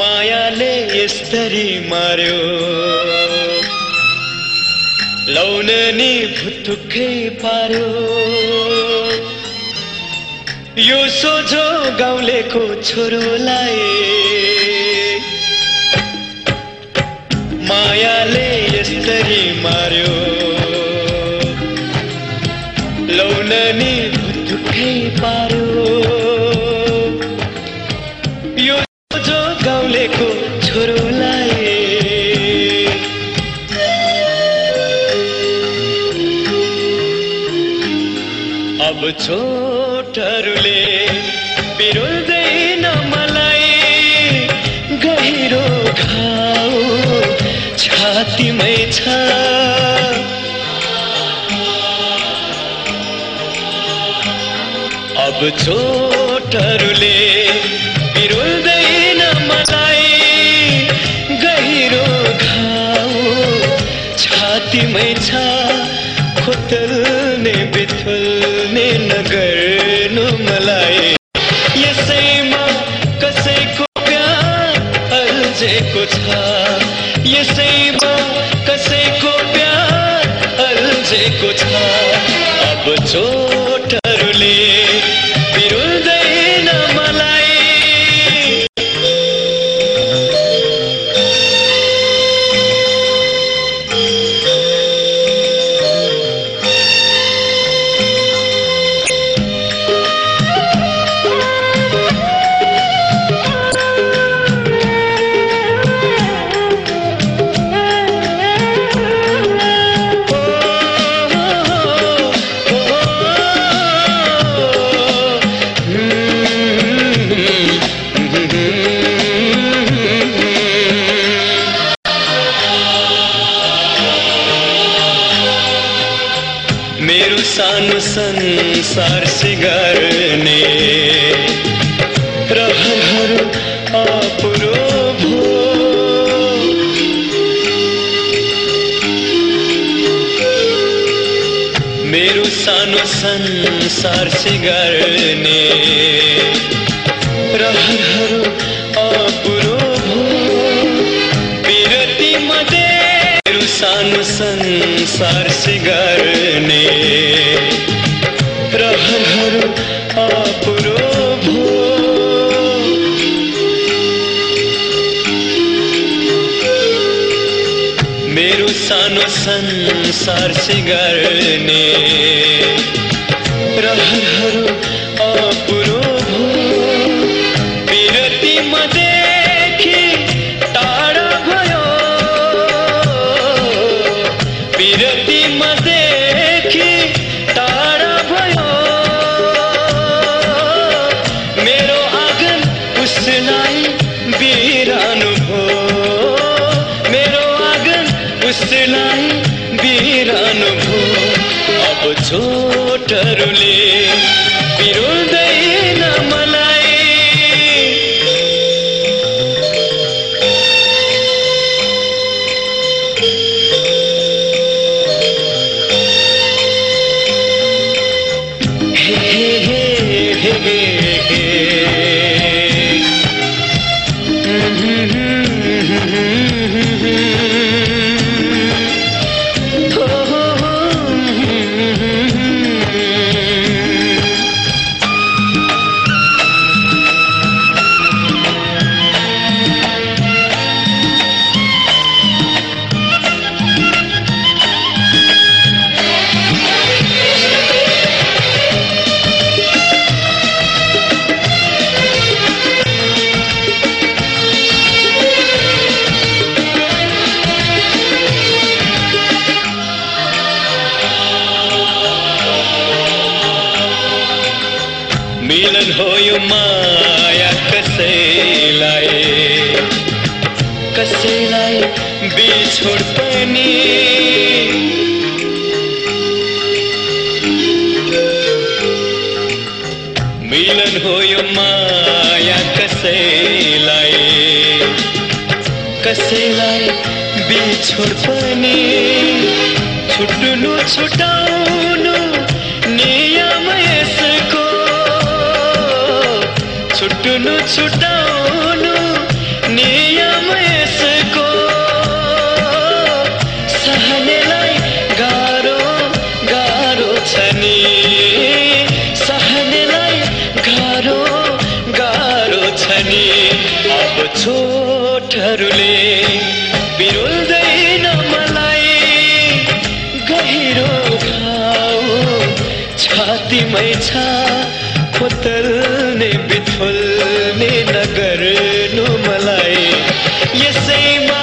यसरी मार्यो। लाउन नि भुटुक्कै पार्यो। यो सोझो गाउँलेको छोरोलाई मायाले यसरी मार्यो। लाउन नि भुटुक्कै पार्यो। अब छोटहरूले बिरुल्दैन मलाई गहिरो घाउ छातीमै छ। अब छोटहरूले अल्झेको संसार सिगार्ने। प्रहरहरू अपुरो भो। मेरो सानो संसार सिगार्ने। मध्ये मेरो सानो संसार मेरो सानो संसार सिगर्ने। प्रहरहरू छोटहरूले बिरुल्दैन मिलन हो यो माया कसैलाई कसैलाई बिछोड पनि मिलन हो यो माया कसैलाई कसैलाई बिछोड पनि छुट्नु छुटाउनु छुट्नु छुटाउनु नियम यसको। सहनेलाई गाह्रो गाह्रो छ नि। सहनेलाई गाह्रो गाह्रो छ नि। अब छोटहरूले बिरुल्दैन मलाई। गहिरो घाउ छातीमै छ खोतल्ने बिथुल्ने नगर्नु मलाई यसैमा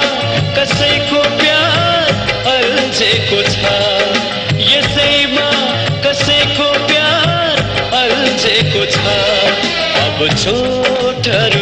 कसैको प्यार अल्झेको छ यसैमा कसैको प्यार अल्झेको छ अब छोटहरूले